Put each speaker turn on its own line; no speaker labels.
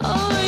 oh.